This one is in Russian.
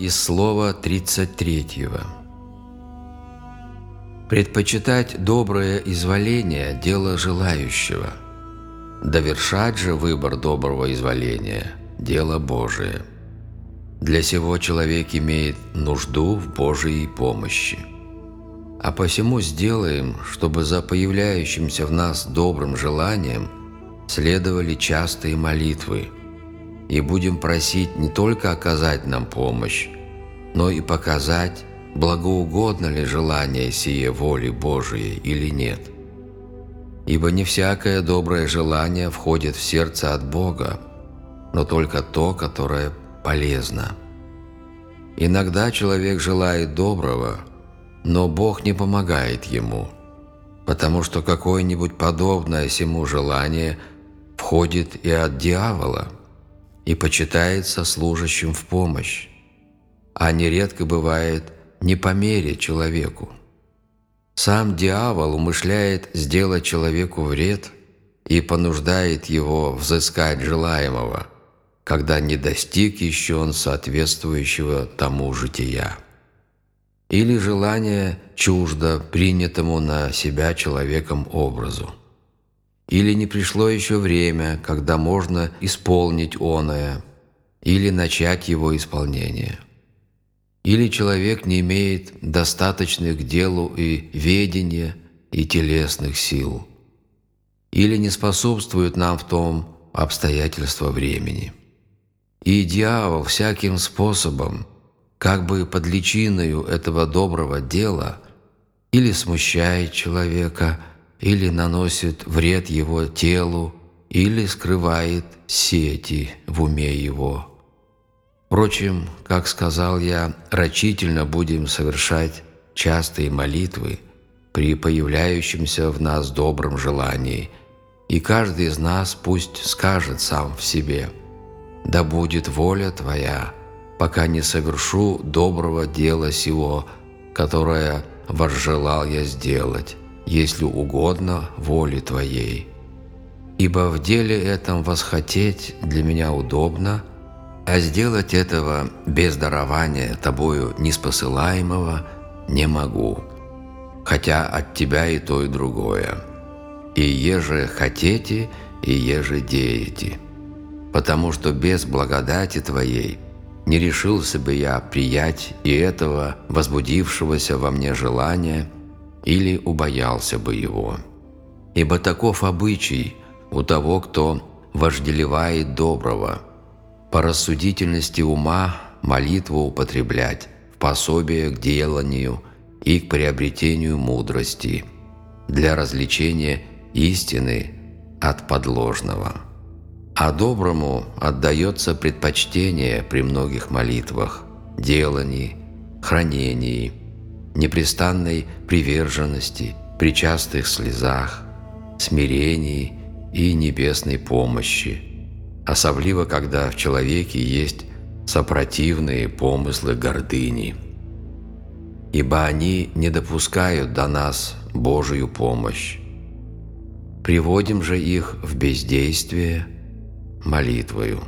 из слова 33. Предпочитать доброе изволение – дело желающего. Довершать же выбор доброго изволения – дело Божие. Для сего человек имеет нужду в Божией помощи. А посему сделаем, чтобы за появляющимся в нас добрым желанием следовали частые молитвы, и будем просить не только оказать нам помощь, но и показать, благоугодно ли желание сие воли Божией или нет. Ибо не всякое доброе желание входит в сердце от Бога, но только то, которое полезно. Иногда человек желает доброго, но Бог не помогает ему, потому что какое-нибудь подобное сему желание входит и от дьявола и почитается служащим в помощь, а нередко бывает не по мере человеку. Сам дьявол умышляет сделать человеку вред и понуждает его взыскать желаемого – когда не достиг еще он соответствующего тому жития. Или желание чуждо принятому на себя человеком образу. Или не пришло еще время, когда можно исполнить оное, или начать его исполнение. Или человек не имеет достаточных к делу и ведения, и телесных сил. Или не способствует нам в том обстоятельства времени. И дьявол всяким способом, как бы под личиною этого доброго дела, или смущает человека, или наносит вред его телу, или скрывает сети в уме его. Впрочем, как сказал я, рачительно будем совершать частые молитвы при появляющемся в нас добром желании, и каждый из нас пусть скажет сам в себе – да будет воля Твоя, пока не совершу доброго дела сего, которое возжелал я сделать, если угодно воле Твоей. Ибо в деле этом восхотеть для меня удобно, а сделать этого без дарования Тобою неспосылаемого не могу, хотя от Тебя и то, и другое. И еже хотите, и еже деете» потому что без благодати Твоей не решился бы я приять и этого возбудившегося во мне желания или убоялся бы его. Ибо таков обычай у того, кто вожделевает доброго, по рассудительности ума молитву употреблять в пособие к деланию и к приобретению мудрости, для развлечения истины от подложного» а доброму отдается предпочтение при многих молитвах, делании, хранении, непрестанной приверженности, при частых слезах, смирении и небесной помощи, особливо когда в человеке есть сопротивные помыслы гордыни. Ибо они не допускают до нас Божию помощь. Приводим же их в бездействие – молитвою.